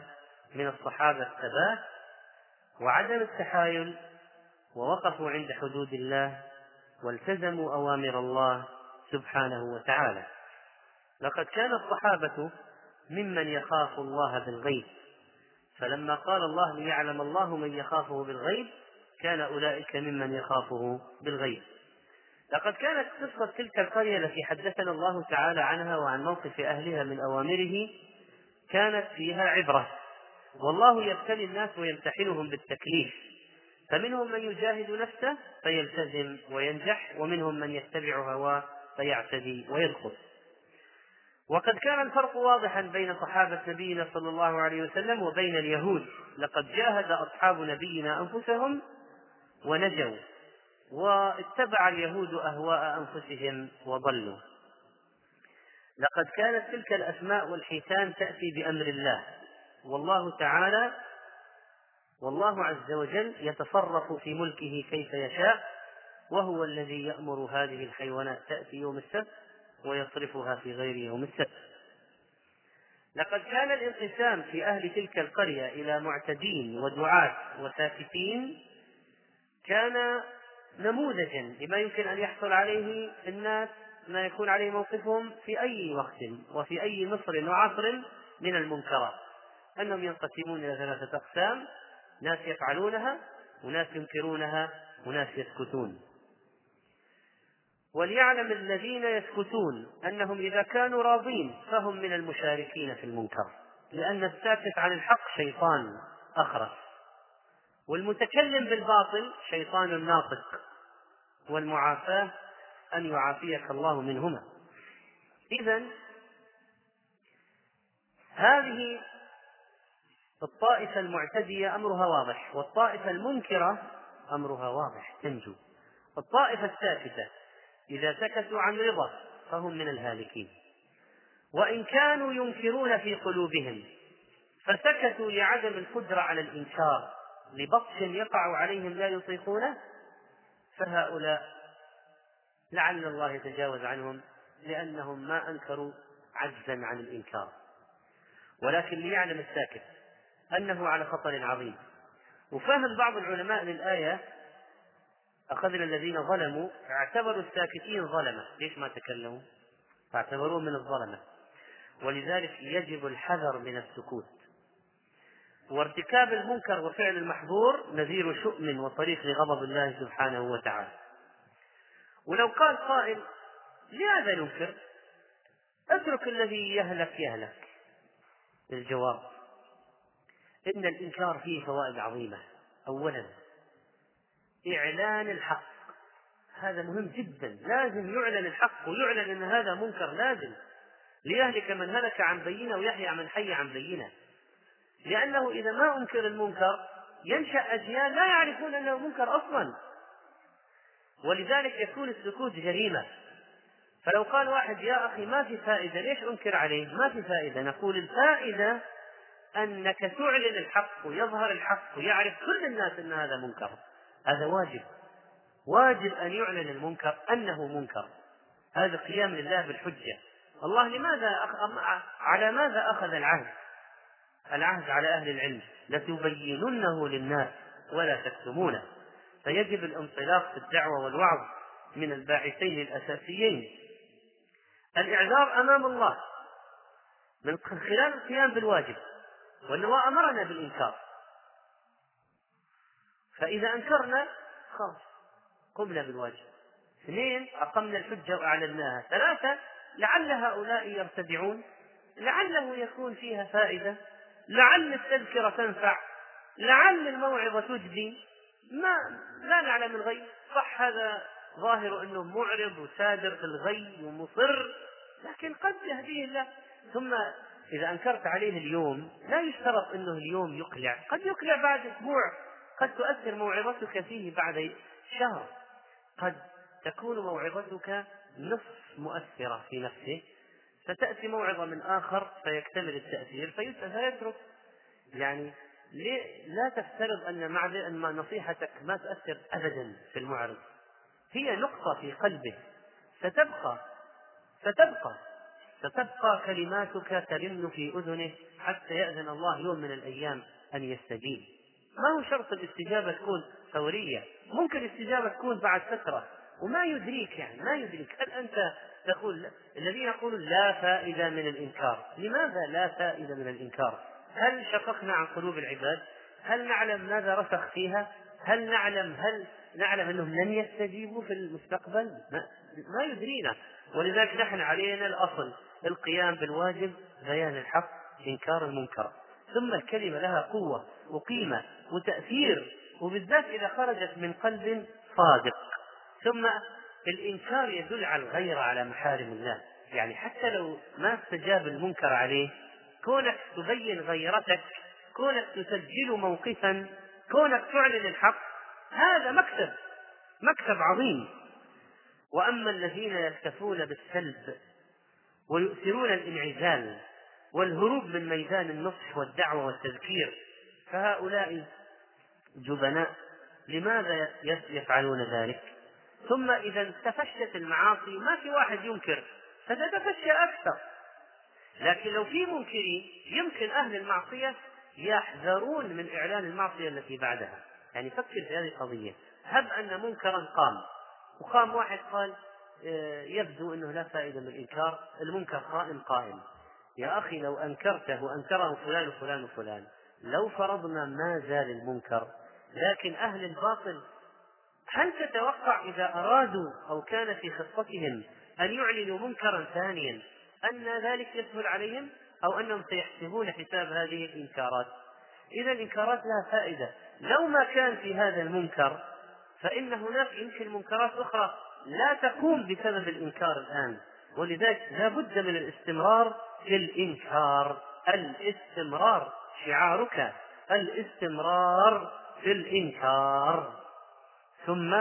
من الصحابة الثبات وعدم التحايل ووقفوا عند حدود الله والتزموا أوامر الله سبحانه وتعالى. لقد كان الصحابة ممن يخاف الله بالغيب. فلما قال الله ليعلم الله من يخافه بالغيب كان أولئك ممن يخافه بالغيب. لقد كانت قصة تلك القرية التي حدثنا الله تعالى عنها وعن موقف أهلها من أوامره كانت فيها عبرة. والله يبتلي الناس ويمتحنهم بالتكليف. فمنهم من يجاهد نفسه فيلتزم وينجح ومنهم من يتبع هواه فيعتدي ويدخل وقد كان الفرق واضحا بين صحابة نبينا صلى الله عليه وسلم وبين اليهود. لقد جاهد أصحاب نبينا أنفسهم ونجوا واتبع اليهود أهواء أنفسهم وضلوا. لقد كانت تلك الأسماء والحيتان تأتي بأمر الله. والله تعالى والله عز وجل يتصرف في ملكه كيف يشاء وهو الذي يأمر هذه الحيوانات تأتي يوم السبت ويصرفها في غير يوم السبت. لقد كان الانقسام في أهل تلك القرية إلى معتدين ودعاة وساكتين كان نموذجا لما يمكن أن يحصل عليه الناس ما يكون عليه موقفهم في أي وقت وفي أي مصر وعصر من المنكرات. أنهم ينقسمون إلى ثلاثة أقسام. ناس يفعلونها وناس ينكرونها وناس يسكتون. وليعلم الذين يسكتون أنهم إذا كانوا راضين فهم من المشاركين في المنكر لأن الساكت عن الحق شيطان أخرس. والمتكلم بالباطل شيطان ناطق والمعافاة أن يعافيك الله منهما. إذا هذه الطائفة المعتدية أمرها واضح والطائفة المنكرة أمرها واضح تنجو. الطائفة الساكتة إذا سكتوا عن رضا فهم من الهالكين. وإن كانوا ينكرون في قلوبهم فسكتوا لعدم القدرة على الإنكار لبطش يقع عليهم لا يطيقونه فهؤلاء لعل الله يتجاوز عنهم لأنهم ما أنكروا عجزا عن الإنكار. ولكن ليعلم الساكت أنه على خطر عظيم. وفهم بعض العلماء للآية أخذنا الذين ظلموا اعتبروا الساكتين ظلمة. ليش ما تكلموا؟ فاعتبروهم من الظلمة. ولذلك يجب الحذر من السكوت. وارتكاب المنكر وفعل المحظور نذير شؤم وطريق لغضب الله سبحانه وتعالى. ولو قال قائل لماذا ننكر؟ اترك الذي يهلك يهلك. الجواب إن الإنكار فيه فوائد عظيمة. أولا إعلان الحق. هذا مهم جدا. لازم يعلن الحق ويعلن أن هذا منكر لازم. ليهلك من هلك عن بينة ويحيى من حي عن بينة. لأنه إذا ما أنكر المنكر ينشأ أجيال لا يعرفون أنه منكر أصلا. ولذلك يكون السكوت جريمة. فلو قال واحد يا أخي ما في فائدة ليش أنكر عليه؟ ما في فائدة. نقول الفائدة أنك تعلن الحق ويظهر الحق ويعرف كل الناس أن هذا منكر. هذا واجب. واجب أن يعلن المنكر أنه منكر. هذا قيام لله بالحجة. الله لماذا على ماذا أخذ العهد؟ العهد على أهل العلم. لتبيننه للناس ولا تكتمونه. فيجب الانطلاق في الدعوة والوعظ من الباعثين الأساسيين. الإعذار أمام الله. من خلال القيام بالواجب. وأنه أمرنا بالإنكار. فإذا أنكرنا خلاص قمنا بالواجب. اثنين أقمنا الحجة وأعلناها. ثلاثة لعل هؤلاء يرتدعون لعله يكون فيها فائدة لعل التذكرة تنفع لعل الموعظة تجدي. ما لا نعلم الغيب. صح هذا ظاهر أنه معرض وسادر في الغي ومصر لكن قد يهديه الله. ثم إذا أنكرت عليه اليوم لا يشترط إنه اليوم يقلع. قد يقلع بعد أسبوع. قد تؤثر موعظتك فيه بعد شهر. قد تكون موعظتك نصف مؤثرة في نفسه. فتأتي موعظة من آخر فيكتمل التأثير فيترك. يعني لا تفترض أن أن نصيحتك ما تؤثر أبدا في المعرض. هي نقطة في قلبه. ستبقى. ستبقى. ستبقى كلماتك ترن في أذنه حتى يأذن الله يوم من الأيام أن يستجيب. ما هو شرط الاستجابة تكون فورية؟ ممكن الاستجابة تكون بعد فترة. وما يدريك يعني ما يدريك. هل أنت تقول الذين يقولون لا فائدة من الإنكار. لماذا لا فائدة من الإنكار؟ هل شققنا عن قلوب العباد؟ هل نعلم ماذا رسخ فيها؟ هل نعلم هل نعلم أنهم لن يستجيبوا في المستقبل؟ ما, ما يدرينا. ولذلك نحن علينا الأصل. القيام بالواجب بيان الحق إنكار المنكر. ثم الكلمة لها قوة وقيمة وتأثير وبالذات إذا خرجت من قلب صادق. ثم الإنكار يدل على الغيره على محارم الله. يعني حتى لو ما استجاب المنكر عليه كونك تبين غيرتك كونك تسجل موقفا كونك تعلن الحق هذا مكسب مكسب عظيم. وأما الذين يكتفون بالسلب ويؤثرون الانعزال والهروب من ميدان النصح والدعوة والتذكير. فهؤلاء جبناء لماذا يفعلون ذلك؟ ثم إذا تفشت المعاصي ما في واحد ينكر فتتفشى أكثر. لكن لو في منكرين يمكن أهل المعصية يحذرون من إعلان المعصية التي بعدها. يعني فكر في هذه القضية. هب أن منكرا قام وقام واحد قال يبدو أنه لا فائدة من الإنكار المنكر قائم قائم. يا أخي لو أنكرته وأنكره فلان وفلان وفلان. لو فرضنا ما زال المنكر لكن أهل الباطل هل تتوقع إذا أرادوا أو كان في خطتهم أن يعلنوا منكرا ثانيا أن ذلك يسهل عليهم؟ أو أنهم سيحسبون حساب هذه الإنكارات؟ إذا الإنكارات لها فائدة. لو ما كان في هذا المنكر فإن هناك يمكن منكرات أخرى. لا تقوم بسبب الإنكار الآن. ولذلك لا بد من الاستمرار في الإنكار. الاستمرار شعارك. الاستمرار في الإنكار. ثم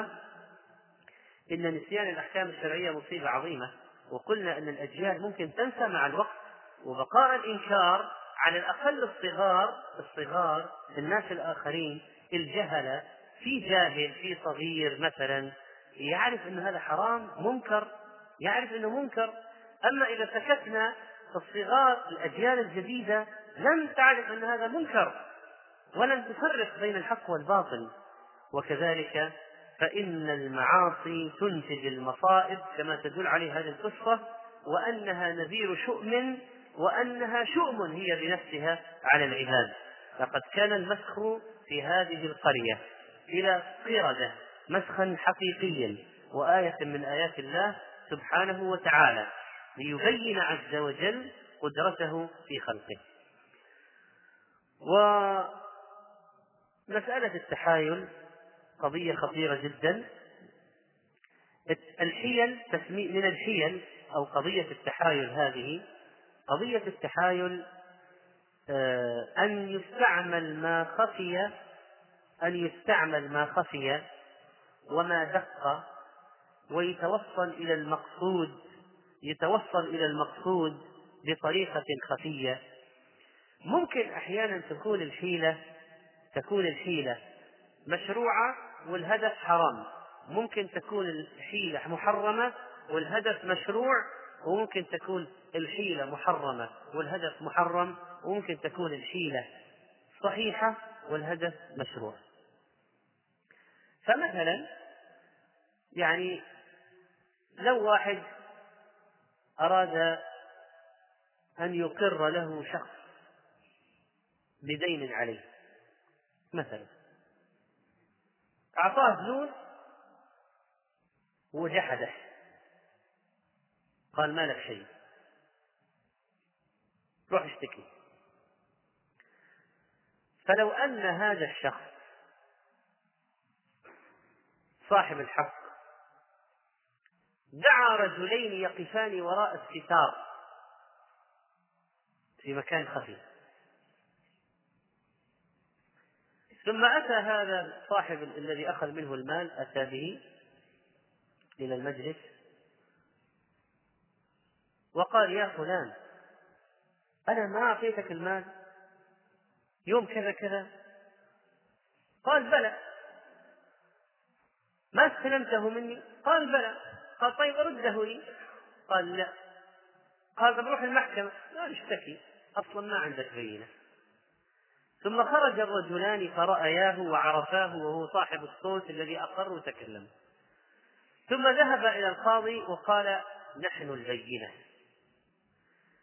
إن نسيان الأحكام الشرعية مصيبة عظيمة. وقلنا أن الأجيال ممكن تنسى مع الوقت وبقاء الإنكار على الأقل الصغار الصغار الناس الآخرين الجهلة. في جاهل في صغير مثلا. يعرف أن هذا حرام منكر يعرف أنه منكر. أما إذا سكتنا الصغار الأجيال الجديدة لن تعرف أن هذا منكر ولن تفرق بين الحق والباطل. وكذلك فإن المعاصي تنتج المصائب كما تدل عليه هذه القصة وأنها نذير شؤم وأنها شؤم هي بنفسها على العباد. لقد كان المسخ في هذه القرية إلى قردة. مسخا حقيقيا وآية من آيات الله سبحانه وتعالى ليبين عز وجل قدرته في خلقه. ومسألة التحايل قضية خطيرة جدا. الحيل من الحيل أو قضية التحايل هذه قضية التحايل آه، أن يستعمل ما خفي أن يستعمل ما خفي وما دق ويتوصل إلى المقصود يتوصل إلى المقصود بطريقة خفية. ممكن أحيانا تكون الحيلة تكون الحيلة مشروعة والهدف حرام. ممكن تكون الحيلة محرمة والهدف مشروع وممكن تكون الحيلة محرمة والهدف محرم وممكن تكون الحيلة صحيحة والهدف مشروع. فمثلا يعني لو واحد أراد أن يقر له شخص بدين عليه مثلا أعطاه فلوس وجحده قال ما لك شيء روح اشتكي. فلو أن هذا الشخص صاحب الحق دعا رجلين يقفان وراء الستار في مكان خفي ثم أتى هذا صاحب الذي أخذ منه المال أتى به إلى المجلس وقال يا فلان أنا ما أعطيتك المال يوم كذا كذا. قال بلى. ما استلمته مني. قال بلى. قال طيب رده لي. قال لا. قال طيب روح المحكمة. لا نشتكي أصلا ما عندك بينة. ثم خرج الرجلان فرأياه وعرفاه وهو صاحب الصوت الذي أقر وتكلم. ثم ذهب إلى القاضي وقال نحن البينة.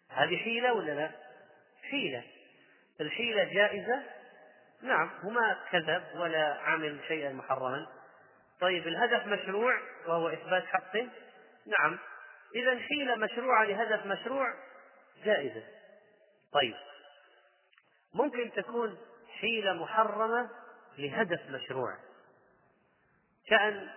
هذه حيلة ولا لا؟ حيلة. الحيلة جائزة؟ نعم. هما كذب ولا عمل شيئا محرما. طيب الهدف مشروع وهو إثبات حقه نعم. إذا حيلة مشروعة لهدف مشروع جائزة. طيب ممكن تكون حيلة محرمة لهدف مشروع. كأن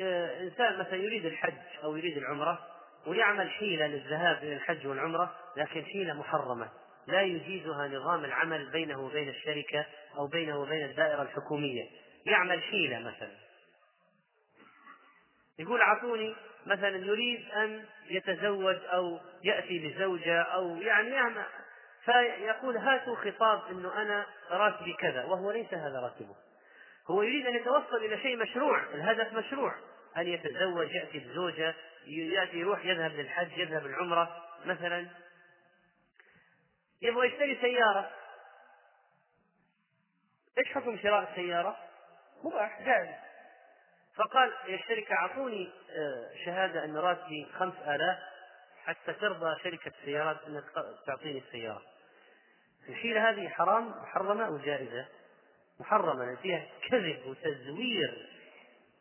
آه، إنسان مثلا يريد الحج أو يريد العمرة ويعمل حيلة للذهاب إلى الحج والعمرة لكن حيلة محرمة. لا يجيزها نظام العمل بينه وبين الشركة أو بينه وبين الدائرة الحكومية. يعمل حيلة مثلا. يقول أعطوني مثلا يريد أن يتزوج أو يأتي بزوجة أو يعني يعمل فيقول هاتوا خطاب إنه أنا راتبي كذا وهو ليس هذا راتبه. هو يريد أن يتوصل إلى شيء مشروع الهدف مشروع أن يتزوج يأتي بزوجة يأتي يروح يذهب للحج يذهب العمرة مثلا. يبغى يشتري سيارة. إيش حكم شراء السيارة؟ مباح جائز فقال الشركة أعطوني آه، شهادة أن راتبي خمس آلاف حتى ترضى شركة السيارات أنك تعطيني السيارة. الحيلة هذه حرام محرمة أو جائزة؟ محرمة فيها كذب وتزوير.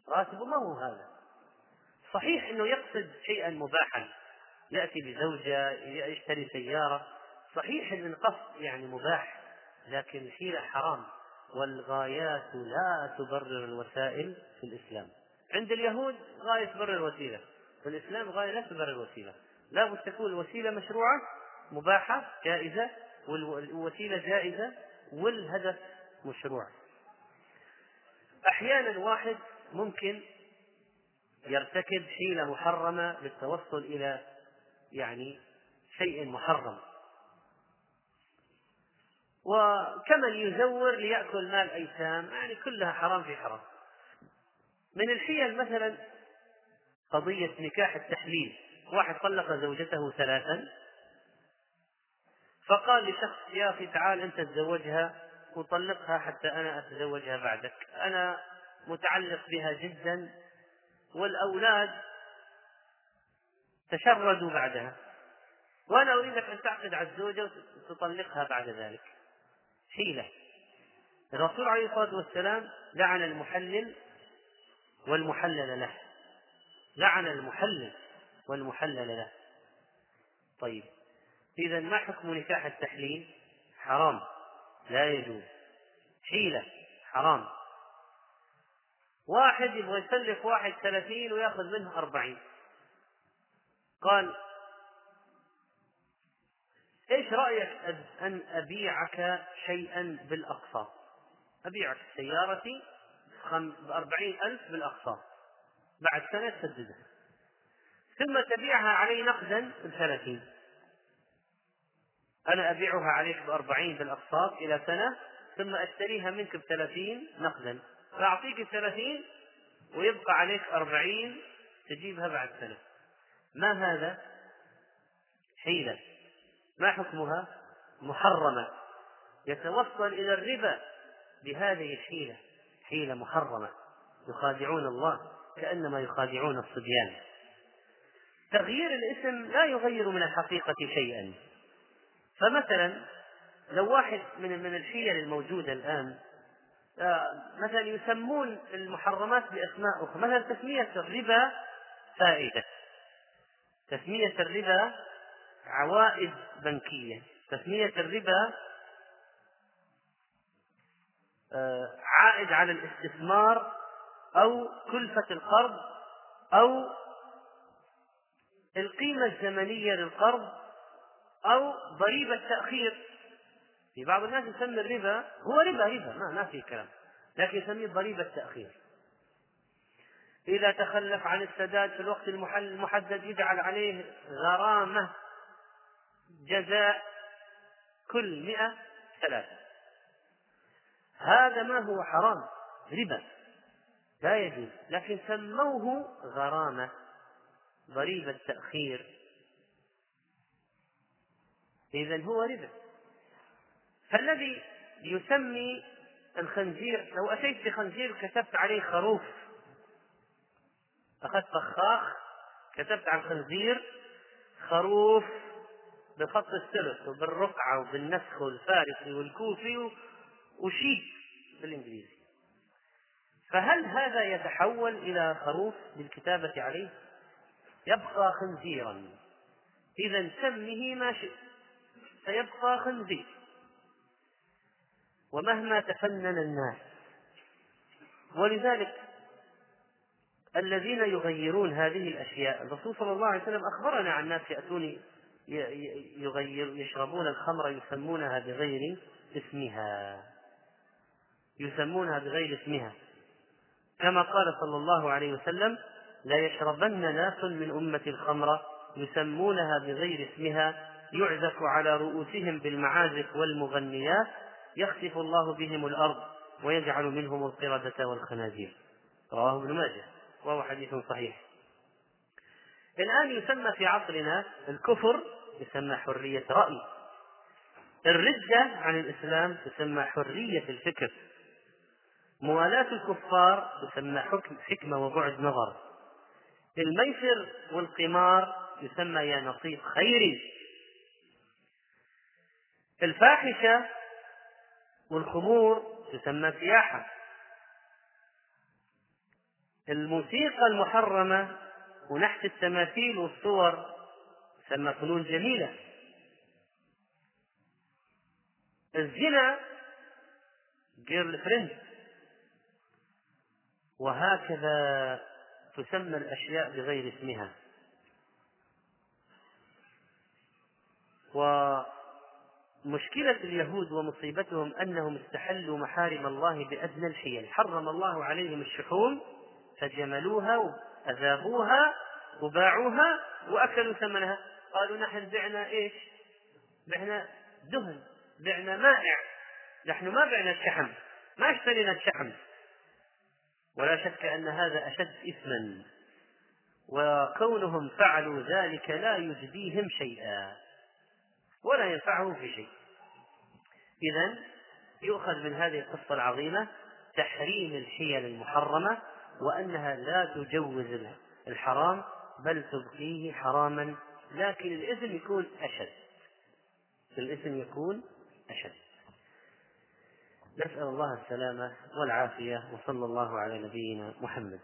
راتبه ما هو هذا. صحيح أنه يقصد شيئا مباحا. يأتي بزوجة يشتري سيارة. صحيح أن القصد يعني مباح لكن الحيلة حرام. والغايات لا تبرر الوسائل في الإسلام. عند اليهود غاية تبرر الوسيلة في الإسلام غاية لا تبرر الوسيلة. لا بد تكون الوسيلة مشروعة مباحة جائزة والوسيلة جائزة والهدف مشروع. أحيانا واحد ممكن يرتكب حيلة محرمة للتوصل إلى يعني شيء محرم. وكمن يزور ليأكل مال أيتام يعني كلها حرام في حرام. من الحيل مثلا قضية نكاح التحليل. واحد طلق زوجته ثلاثا فقال لشخص يا أخي تعال أنت تزوجها وطلقها حتى أنا أتزوجها بعدك. أنا متعلق بها جدا والأولاد تشردوا بعدها. وأنا أريدك أن تعقد على الزوجة وتطلقها بعد ذلك. حيلة. الرسول عليه الصلاة والسلام لعن المحلل والمحلل له. لعن المحلل والمحلل له. طيب إذا ما حكم نكاح التحليل؟ حرام. لا يجوز. حيلة. حرام. واحد يبغى يسلف واحد ثلاثين ويأخذ منه أربعين. قال إيش رأيك أن أبيعك شيئا بالأقساط أبيعك سيارتي بأربعين ألف بالأقساط بعد سنة تسددها ثم تبيعها علي نقدا بثلاثين. أنا أبيعها عليك بأربعين بالأقساط إلى سنة ثم أشتريها منك بثلاثين نقدا. فأعطيك الثلاثين ويبقى عليك أربعين تجيبها بعد سنة. ما هذا؟ حيلة. ما حكمها؟ محرمة. يتوصل إلى الربا بهذه الحيلة حيلة محرمة. يخادعون الله كأنما يخادعون الصبيان. تغيير الاسم لا يغير من الحقيقة شيئا. فمثلا لو واحد من من الحيل الموجودة الآن آه، مثلا يسمون المحرمات بأسماء أخرى. مثلا تسمية الربا فائدة. تسمية الربا عوائد بنكية. تسمية الربا آه، عائد على الاستثمار أو كلفة القرض أو القيمة الزمنية للقرض أو ضريبة تأخير. في بعض الناس يسمي الربا هو ربا ربا ما, ما في كلام لكن يسميه ضريبة تأخير. إذا تخلف عن السداد في الوقت المحدد يجعل عليه غرامة جزاء كل مئة ثلاثة. هذا ما هو حرام؟ ربا. لا يجوز. لكن سموه غرامة. ضريبة تأخير إذا هو ربا. فالذي يسمي الخنزير لو أتيت بخنزير كتبت عليه خروف. أخذت فخاخ كتبت على الخنزير خروف. بخط الثلث وبالرقعة وبالنسخ والفارسي والكوفي وشيك بالإنجليزي. فهل هذا يتحول إلى خروف بالكتابة عليه؟ يبقى خنزيرا. إذا سمه ما شئت فيبقى خنزير. ومهما تفنن الناس. ولذلك الذين يغيرون هذه الأشياء الرسول صلى الله عليه وسلم أخبرنا عن ناس يأتون يغير يشربون الخمر يسمونها بغير اسمها. يسمونها بغير اسمها. كما قال صلى الله عليه وسلم لا يشربن ناس من أمة الخمر يسمونها بغير اسمها يعزف على رؤوسهم بالمعازف والمغنيات يخسف الله بهم الأرض ويجعل منهم القردة والخنازير. رواه ابن ماجه وهو حديث صحيح. الآن يسمى في عصرنا الكفر يسمى حرية رأي. الردة عن الإسلام تسمى حرية الفكر. موالاة الكفار تسمى حكم حكمة وبعد نظر. الميسر والقمار يسمى يا نصيب خيري. الفاحشة والخمور تسمى سياحة. الموسيقى المحرمة ونحت التماثيل والصور تسمى فنون جميلة. الزنا جيرل فريند وهكذا تسمى الأشياء بغير اسمها. ومشكلة اليهود ومصيبتهم أنهم استحلوا محارم الله بأدنى الحيل. حرم الله عليهم الشحوم فجملوها وأذابوها وباعوها وأكلوا ثمنها. قالوا نحن بعنا إيش؟ بعنا دهن بعنا مائع. نحن ما بعنا الشحم ما اشترينا الشحم ولا شك أن هذا أشد إثما. وكونهم فعلوا ذلك لا يجديهم شيئا. ولا ينفعهم في شيء. إذا يؤخذ من هذه القصة العظيمة تحريم الحيل المحرمة وأنها لا تجوز الحرام بل تبقيه حراما لكن الإثم يكون أشد. الإثم يكون أشد. نسأل الله السلامة والعافية وصلى الله على نبينا محمد.